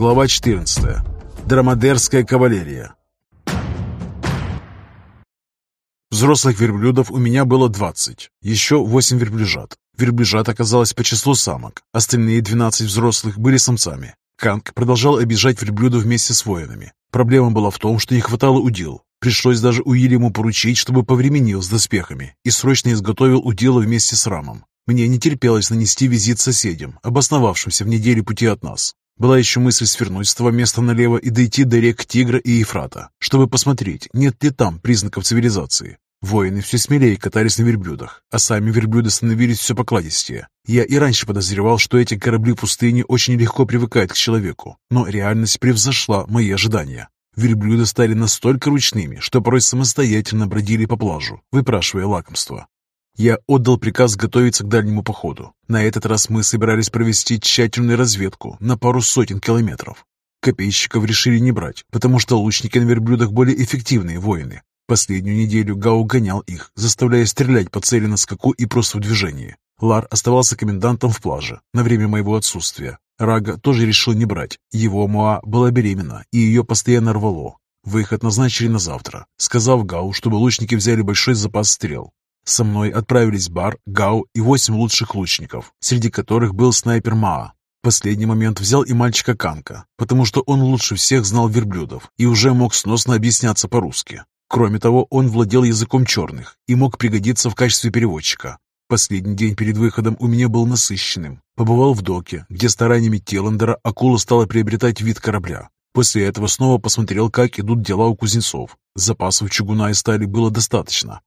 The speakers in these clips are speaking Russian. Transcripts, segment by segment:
Глава 14. Драмадерская кавалерия. Взрослых верблюдов у меня было 20, еще 8 верблюжат. Верблюжат оказалось по числу самок, остальные 12 взрослых были самцами. Канг продолжал обижать верблюдов вместе с воинами. Проблема была в том, что не хватало удил. Пришлось даже Уильяму поручить, чтобы повременил с доспехами и срочно изготовил удила вместе с рамом. Мне не терпелось нанести визит соседям, обосновавшимся в неделе пути от нас. Была еще мысль свернуть с того места налево и дойти до рек Тигра и Ефрата, чтобы посмотреть, нет ли там признаков цивилизации. Воины все смелее катались на верблюдах, а сами верблюды становились все покладистее. Я и раньше подозревал, что эти корабли пустыни очень легко привыкают к человеку, но реальность превзошла мои ожидания. Верблюды стали настолько ручными, что порой самостоятельно бродили по плажу, выпрашивая лакомство. Я отдал приказ готовиться к дальнему походу. На этот раз мы собирались провести тщательную разведку на пару сотен километров. Копейщиков решили не брать, потому что лучники на верблюдах более эффективные воины. Последнюю неделю Гау гонял их, заставляя стрелять по цели на скаку и просто в движении. Лар оставался комендантом в плаже на время моего отсутствия. Рага тоже решил не брать. Его Моа была беременна, и ее постоянно рвало. Выход назначили на завтра, сказав Гау, чтобы лучники взяли большой запас стрел. Со мной отправились Бар, Гау и восемь лучших лучников, среди которых был снайпер Маа. Последний момент взял и мальчика Канка, потому что он лучше всех знал верблюдов и уже мог сносно объясняться по-русски. Кроме того, он владел языком черных и мог пригодиться в качестве переводчика. Последний день перед выходом у меня был насыщенным. Побывал в доке, где стараниями Теландера акула стала приобретать вид корабля. После этого снова посмотрел, как идут дела у кузнецов. Запасов чугуна и стали было достаточно,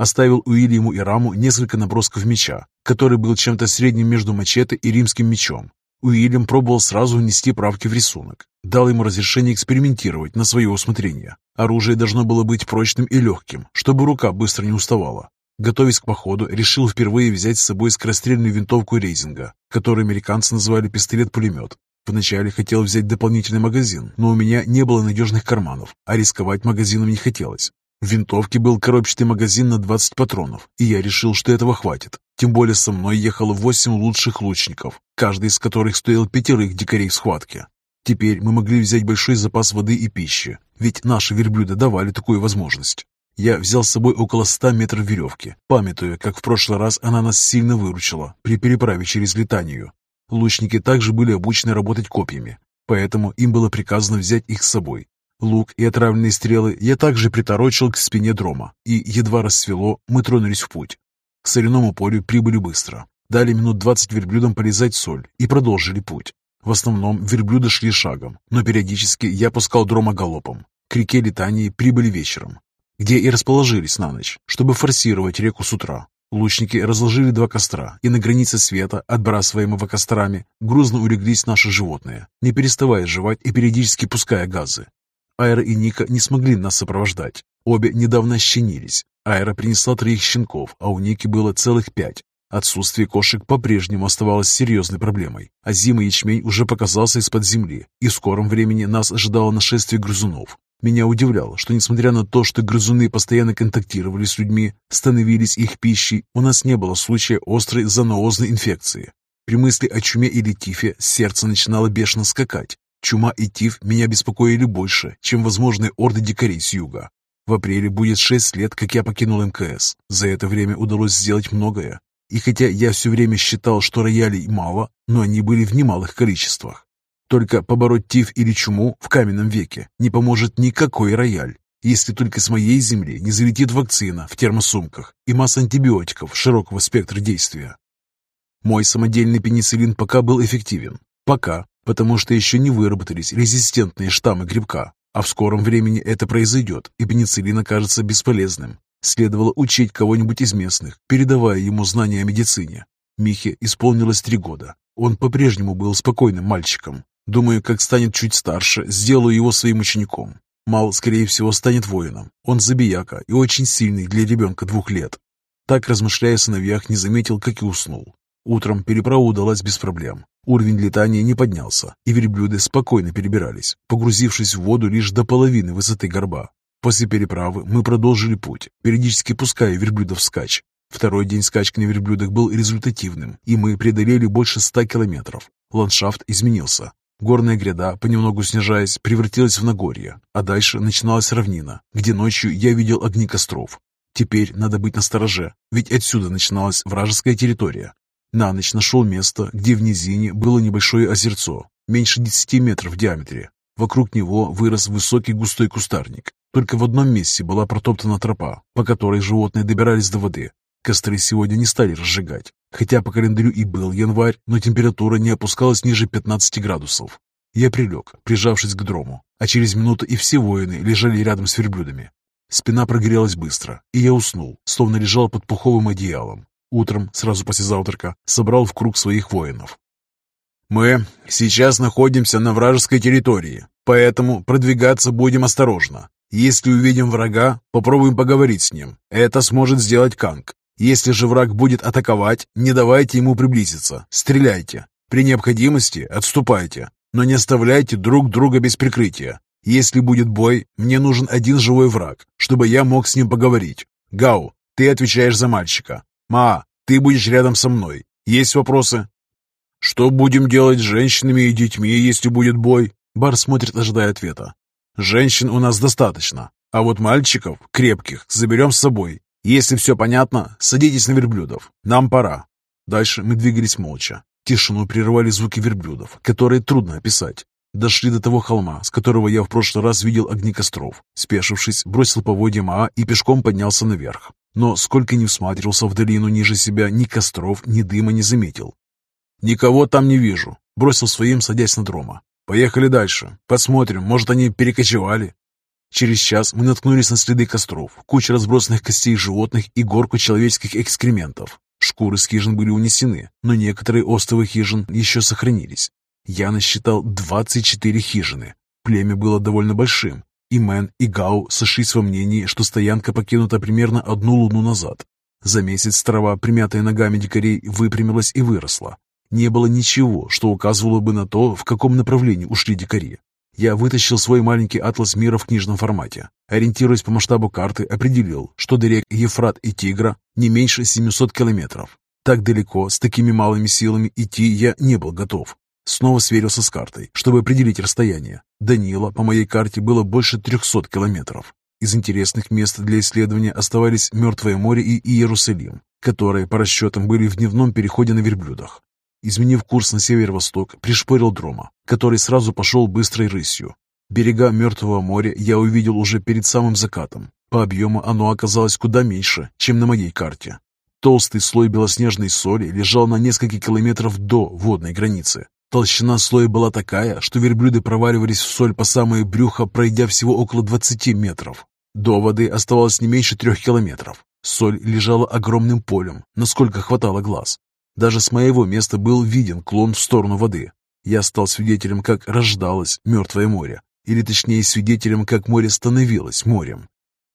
Оставил Уильяму и Раму несколько набросков меча, который был чем-то средним между мачете и римским мечом. Уильям пробовал сразу внести правки в рисунок. Дал ему разрешение экспериментировать на свое усмотрение. Оружие должно было быть прочным и легким, чтобы рука быстро не уставала. Готовясь к походу, решил впервые взять с собой скорострельную винтовку Рейзинга, которую американцы называли пистолет-пулемет. Вначале хотел взять дополнительный магазин, но у меня не было надежных карманов, а рисковать магазином не хотелось. В винтовке был коробчатый магазин на 20 патронов, и я решил, что этого хватит. Тем более со мной ехало восемь лучших лучников, каждый из которых стоил пятерых дикарей в схватке. Теперь мы могли взять большой запас воды и пищи, ведь наши верблюды давали такую возможность. Я взял с собой около ста метров веревки, памятуя, как в прошлый раз она нас сильно выручила при переправе через Литанию. Лучники также были обучены работать копьями, поэтому им было приказано взять их с собой. Лук и отравленные стрелы я также приторочил к спине дрома, и едва рассвело, мы тронулись в путь. К соляному полю прибыли быстро. Дали минут двадцать верблюдам полезать соль и продолжили путь. В основном верблюды шли шагом, но периодически я пускал дрома галопом. К реке Литании прибыли вечером, где и расположились на ночь, чтобы форсировать реку с утра. Лучники разложили два костра, и на границе света, отбрасываемого кострами, грузно улеглись наши животные, не переставая жевать и периодически пуская газы. Айра и Ника не смогли нас сопровождать. Обе недавно щенились. Айра принесла троих щенков, а у Ники было целых пять. Отсутствие кошек по-прежнему оставалось серьезной проблемой, а зимый ячмень уже показался из-под земли, и в скором времени нас ожидало нашествие грызунов. Меня удивляло, что несмотря на то, что грызуны постоянно контактировали с людьми, становились их пищей, у нас не было случая острой зоноозной инфекции. При мысли о чуме или тифе сердце начинало бешено скакать, Чума и тиф меня беспокоили больше, чем возможные орды дикарей с юга. В апреле будет шесть лет, как я покинул МКС. За это время удалось сделать многое. И хотя я все время считал, что роялей мало, но они были в немалых количествах. Только побороть тиф или чуму в каменном веке не поможет никакой рояль, если только с моей земли не залетит вакцина в термосумках и масса антибиотиков широкого спектра действия. Мой самодельный пенициллин пока был эффективен. Пока, потому что еще не выработались резистентные штаммы грибка, а в скором времени это произойдет, и пенициллин окажется бесполезным. Следовало учить кого-нибудь из местных, передавая ему знания о медицине. Михе исполнилось три года. Он по-прежнему был спокойным мальчиком. Думаю, как станет чуть старше, сделаю его своим учеником. Мал, скорее всего, станет воином. Он забияка и очень сильный для ребенка двух лет. Так, размышляя о сыновьях, не заметил, как и уснул. Утром переправа удалась без проблем. Уровень летания не поднялся, и верблюды спокойно перебирались, погрузившись в воду лишь до половины высоты горба. После переправы мы продолжили путь, периодически пуская верблюдов вскачь. Второй день скачки на верблюдах был результативным, и мы преодолели больше ста километров. Ландшафт изменился. Горная гряда, понемногу снижаясь, превратилась в Нагорье, а дальше начиналась равнина, где ночью я видел огни костров. Теперь надо быть настороже, ведь отсюда начиналась вражеская территория. На ночь нашел место, где в низине было небольшое озерцо, меньше 10 метров в диаметре. Вокруг него вырос высокий густой кустарник. Только в одном месте была протоптана тропа, по которой животные добирались до воды. Костры сегодня не стали разжигать, хотя по календарю и был январь, но температура не опускалась ниже 15 градусов. Я прилег, прижавшись к дрому, а через минуту и все воины лежали рядом с верблюдами. Спина прогрелась быстро, и я уснул, словно лежал под пуховым одеялом. Утром, сразу после завтрака, собрал в круг своих воинов. «Мы сейчас находимся на вражеской территории, поэтому продвигаться будем осторожно. Если увидим врага, попробуем поговорить с ним. Это сможет сделать Канг. Если же враг будет атаковать, не давайте ему приблизиться. Стреляйте. При необходимости отступайте, но не оставляйте друг друга без прикрытия. Если будет бой, мне нужен один живой враг, чтобы я мог с ним поговорить. Гау, ты отвечаешь за мальчика. Ма, ты будешь рядом со мной. Есть вопросы? Что будем делать с женщинами и детьми, если будет бой? Бар смотрит, ожидая ответа. Женщин у нас достаточно, а вот мальчиков, крепких, заберем с собой. «Если все понятно, садитесь на верблюдов. Нам пора». Дальше мы двигались молча. Тишину прерывали звуки верблюдов, которые трудно описать. Дошли до того холма, с которого я в прошлый раз видел огни костров. Спешившись, бросил поводья Маа и пешком поднялся наверх. Но сколько ни всматривался в долину ниже себя, ни костров, ни дыма не заметил. «Никого там не вижу», — бросил своим, садясь на дрома. «Поехали дальше. Посмотрим, может, они перекочевали». Через час мы наткнулись на следы костров, кучу разбросанных костей животных и горку человеческих экскрементов. Шкуры с хижин были унесены, но некоторые остовы хижин еще сохранились. Я насчитал 24 хижины. Племя было довольно большим, и Мэн, и Гау сошлись во мнении, что стоянка покинута примерно одну луну назад. За месяц трава, примятая ногами дикарей, выпрямилась и выросла. Не было ничего, что указывало бы на то, в каком направлении ушли дикари. Я вытащил свой маленький атлас мира в книжном формате. Ориентируясь по масштабу карты, определил, что до рек Ефрат и Тигра не меньше 700 километров. Так далеко, с такими малыми силами идти я не был готов. Снова сверился с картой, чтобы определить расстояние. Данила по моей карте было больше 300 километров. Из интересных мест для исследования оставались Мертвое море и Иерусалим, которые по расчетам были в дневном переходе на верблюдах. Изменив курс на северо-восток, пришпорил дрома, который сразу пошел быстрой рысью. Берега Мертвого моря я увидел уже перед самым закатом. По объему оно оказалось куда меньше, чем на моей карте. Толстый слой белоснежной соли лежал на несколько километров до водной границы. Толщина слоя была такая, что верблюды проваливались в соль по самое брюхо, пройдя всего около 20 метров. До воды оставалось не меньше трех километров. Соль лежала огромным полем, насколько хватало глаз. Даже с моего места был виден клон в сторону воды. Я стал свидетелем, как рождалось Мертвое море, или точнее свидетелем, как море становилось морем.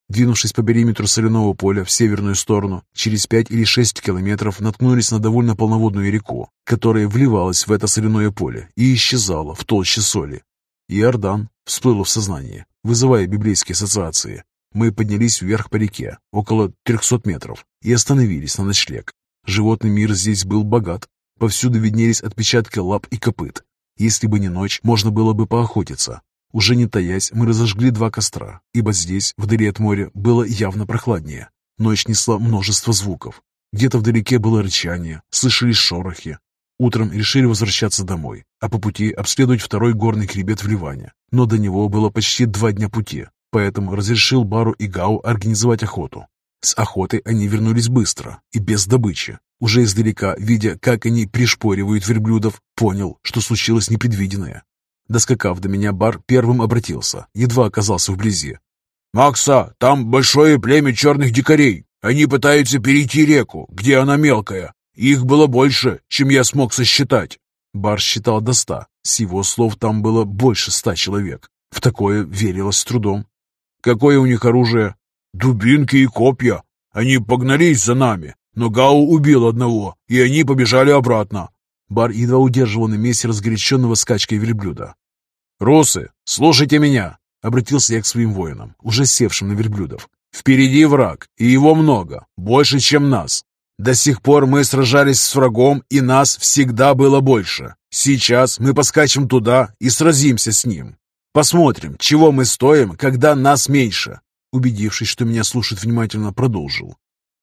Двинувшись по периметру соляного поля в северную сторону, через пять или шесть километров наткнулись на довольно полноводную реку, которая вливалась в это соляное поле и исчезала в толще соли. Иордан всплыл в сознании, вызывая библейские ассоциации. Мы поднялись вверх по реке, около 300 метров, и остановились на ночлег. Животный мир здесь был богат. Повсюду виднелись отпечатки лап и копыт. Если бы не ночь, можно было бы поохотиться. Уже не таясь, мы разожгли два костра, ибо здесь, вдали от моря, было явно прохладнее. Ночь несла множество звуков. Где-то вдалеке было рычание, слышались шорохи. Утром решили возвращаться домой, а по пути обследовать второй горный хребет в Ливане. Но до него было почти два дня пути, поэтому разрешил Бару и Гау организовать охоту. С охоты они вернулись быстро и без добычи. Уже издалека, видя, как они пришпоривают верблюдов, понял, что случилось непредвиденное. Доскакав до меня, бар первым обратился, едва оказался вблизи. «Макса, там большое племя черных дикарей. Они пытаются перейти реку, где она мелкая. Их было больше, чем я смог сосчитать». Бар считал до ста. С его слов там было больше ста человек. В такое верилось с трудом. «Какое у них оружие?» Дубинки и копья. Они погнались за нами, но Гау убил одного, и они побежали обратно. Бар едва удерживал на месте разгоряченного скачкой верблюда. «Русы, слушайте меня!» — обратился я к своим воинам, уже севшим на верблюдов. «Впереди враг, и его много, больше, чем нас. До сих пор мы сражались с врагом, и нас всегда было больше. Сейчас мы поскачем туда и сразимся с ним. Посмотрим, чего мы стоим, когда нас меньше. Убедившись, что меня слушает внимательно, продолжил.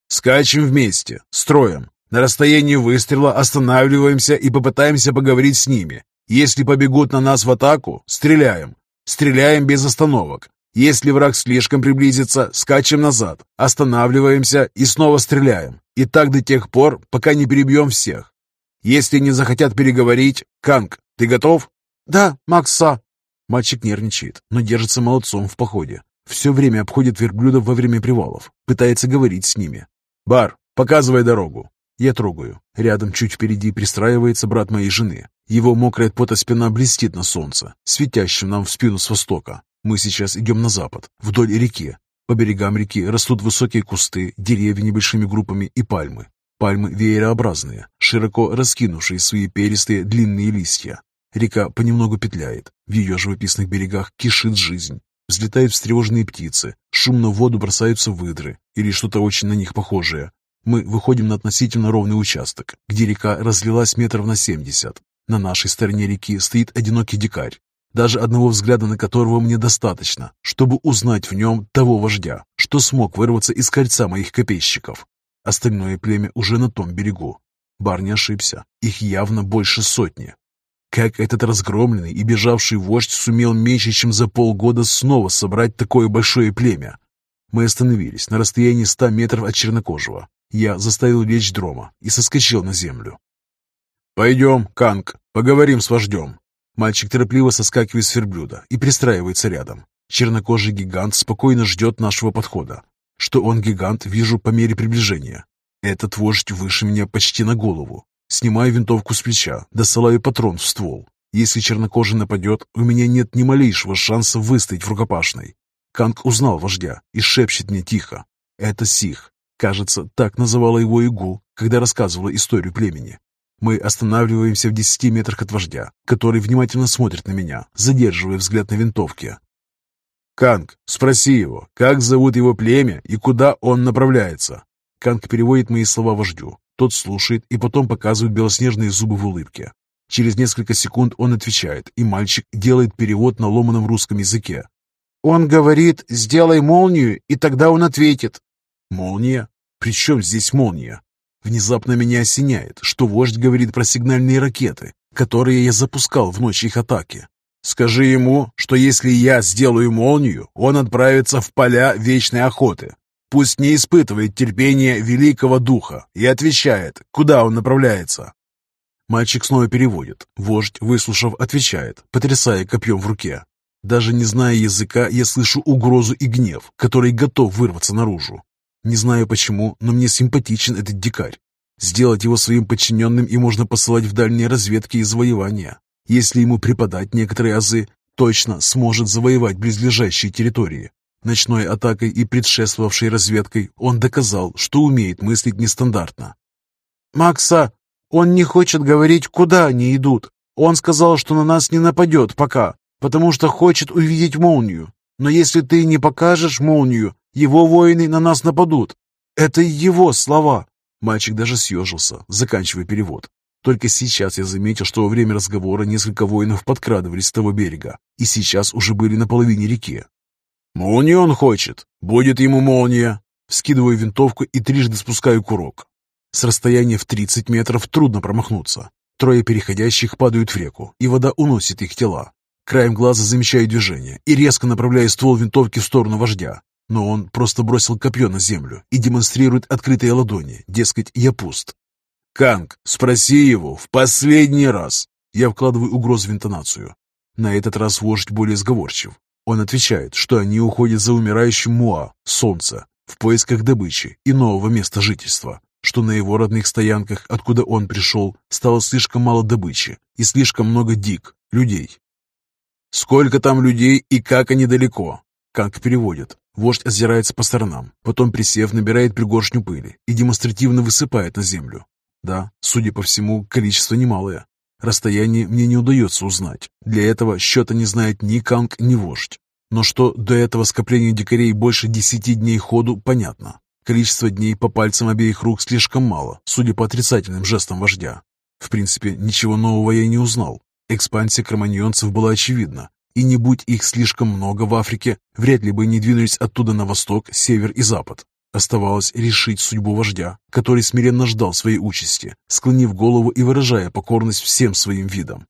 Скачем вместе, строем. На расстоянии выстрела останавливаемся и попытаемся поговорить с ними. Если побегут на нас в атаку, стреляем. Стреляем без остановок. Если враг слишком приблизится, скачем назад, останавливаемся и снова стреляем. И так до тех пор, пока не перебьем всех. Если не захотят переговорить, Канг, ты готов? Да, Макса. Мальчик нервничает, но держится молодцом в походе. Все время обходит верблюдов во время привалов, пытается говорить с ними. «Бар, показывай дорогу». Я трогаю. Рядом, чуть впереди, пристраивается брат моей жены. Его мокрая от пота спина блестит на солнце, светящем нам в спину с востока. Мы сейчас идем на запад, вдоль реки. По берегам реки растут высокие кусты, деревья небольшими группами и пальмы. Пальмы веерообразные, широко раскинувшие свои перистые длинные листья. Река понемногу петляет. В ее живописных берегах кишит жизнь. Взлетают встревоженные птицы, шумно в воду бросаются выдры или что-то очень на них похожее. Мы выходим на относительно ровный участок, где река разлилась метров на семьдесят. На нашей стороне реки стоит одинокий дикарь, даже одного взгляда на которого мне достаточно, чтобы узнать в нем того вождя, что смог вырваться из кольца моих копейщиков. Остальное племя уже на том берегу. Бар не ошибся, их явно больше сотни. Как этот разгромленный и бежавший вождь сумел меньше, чем за полгода снова собрать такое большое племя? Мы остановились на расстоянии ста метров от чернокожего. Я заставил лечь дрома и соскочил на землю. «Пойдем, Канг, поговорим с вождем», Мальчик торопливо соскакивает с верблюда и пристраивается рядом. Чернокожий гигант спокойно ждет нашего подхода. Что он гигант, вижу по мере приближения. Этот вождь выше меня почти на голову. Снимаю винтовку с плеча, досылаю патрон в ствол. Если чернокожий нападет, у меня нет ни малейшего шанса выстоять в рукопашной. Канг узнал вождя и шепчет мне тихо. Это Сих. Кажется, так называла его Игу, когда рассказывала историю племени. Мы останавливаемся в десяти метрах от вождя, который внимательно смотрит на меня, задерживая взгляд на винтовке. «Канг, спроси его, как зовут его племя и куда он направляется?» Канг переводит мои слова вождю. Тот слушает и потом показывает белоснежные зубы в улыбке. Через несколько секунд он отвечает, и мальчик делает перевод на ломаном русском языке. «Он говорит, сделай молнию, и тогда он ответит». «Молния? При чем здесь молния?» Внезапно меня осеняет, что вождь говорит про сигнальные ракеты, которые я запускал в ночь их атаки. Скажи ему, что если я сделаю молнию, он отправится в поля вечной охоты. Пусть не испытывает терпения великого духа и отвечает, куда он направляется. Мальчик снова переводит. Вождь, выслушав, отвечает, потрясая копьем в руке. Даже не зная языка, я слышу угрозу и гнев, который готов вырваться наружу. Не знаю почему, но мне симпатичен этот дикарь. Сделать его своим подчиненным и можно посылать в дальние разведки и завоевания. Если ему преподать некоторые азы, точно сможет завоевать близлежащие территории. Ночной атакой и предшествовавшей разведкой он доказал, что умеет мыслить нестандартно. «Макса, он не хочет говорить, куда они идут. Он сказал, что на нас не нападет пока, потому что хочет увидеть молнию. Но если ты не покажешь молнию, его воины на нас нападут. Это его слова. Мальчик даже съежился, заканчивая перевод. Только сейчас я заметил, что во время разговора несколько воинов подкрадывались с того берега, и сейчас уже были на половине реки. «Молнию он хочет! Будет ему молния!» Скидываю винтовку и трижды спускаю курок. С расстояния в 30 метров трудно промахнуться. Трое переходящих падают в реку, и вода уносит их тела. Краем глаза замечаю движение и резко направляю ствол винтовки в сторону вождя. Но он просто бросил копье на землю и демонстрирует открытые ладони, дескать, я пуст. «Канг, спроси его в последний раз!» Я вкладываю угрозу в интонацию. На этот раз вождь более сговорчив. Он отвечает, что они уходят за умирающим Муа, солнце, в поисках добычи и нового места жительства, что на его родных стоянках, откуда он пришел, стало слишком мало добычи и слишком много дик, людей. «Сколько там людей и как они далеко?» Канг переводит. Вождь озирается по сторонам, потом, присев, набирает пригоршню пыли и демонстративно высыпает на землю. Да, судя по всему, количество немалое. Расстояние мне не удается узнать. Для этого счета не знает ни Канг, ни вождь. Но что до этого скопления дикарей больше десяти дней ходу, понятно. Количество дней по пальцам обеих рук слишком мало, судя по отрицательным жестам вождя. В принципе, ничего нового я не узнал. Экспансия кроманьонцев была очевидна, и не будь их слишком много в Африке, вряд ли бы не двинулись оттуда на восток, север и запад. Оставалось решить судьбу вождя, который смиренно ждал своей участи, склонив голову и выражая покорность всем своим видам.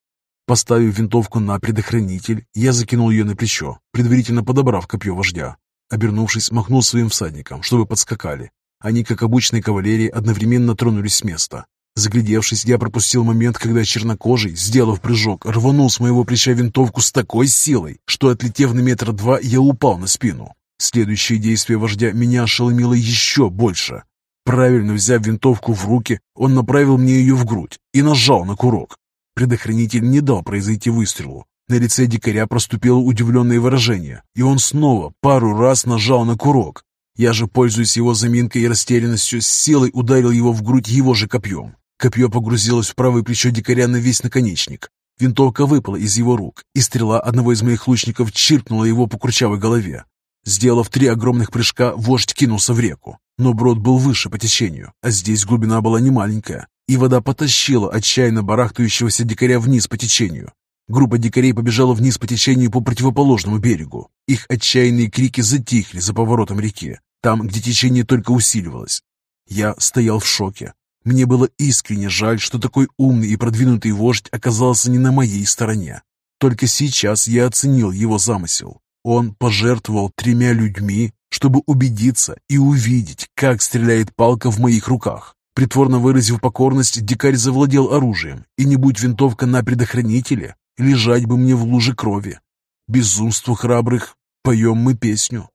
Поставив винтовку на предохранитель, я закинул ее на плечо, предварительно подобрав копье вождя. Обернувшись, махнул своим всадникам, чтобы подскакали. Они, как обычные кавалерии, одновременно тронулись с места. Заглядевшись, я пропустил момент, когда чернокожий, сделав прыжок, рванул с моего плеча винтовку с такой силой, что, отлетев на метр два, я упал на спину. Следующее действие вождя меня ошеломило еще больше. Правильно взяв винтовку в руки, он направил мне ее в грудь и нажал на курок. Предохранитель не дал произойти выстрелу, на лице дикаря проступило удивленное выражение, и он снова пару раз нажал на курок. Я же, пользуясь его заминкой и растерянностью, с силой ударил его в грудь его же копьем. Копье погрузилось в правое плечо дикаря на весь наконечник. Винтовка выпала из его рук, и стрела одного из моих лучников чиркнула его по курчавой голове. Сделав три огромных прыжка, вождь кинулся в реку. Но брод был выше по течению, а здесь глубина была немаленькая, и вода потащила отчаянно барахтающегося дикаря вниз по течению. Группа дикарей побежала вниз по течению по противоположному берегу. Их отчаянные крики затихли за поворотом реки, там, где течение только усиливалось. Я стоял в шоке. Мне было искренне жаль, что такой умный и продвинутый вождь оказался не на моей стороне. Только сейчас я оценил его замысел. Он пожертвовал тремя людьми, чтобы убедиться и увидеть, как стреляет палка в моих руках. Притворно выразив покорность, дикарь завладел оружием, и не будь винтовка на предохранителе, Лежать бы мне в луже крови. Безумству храбрых поем мы песню.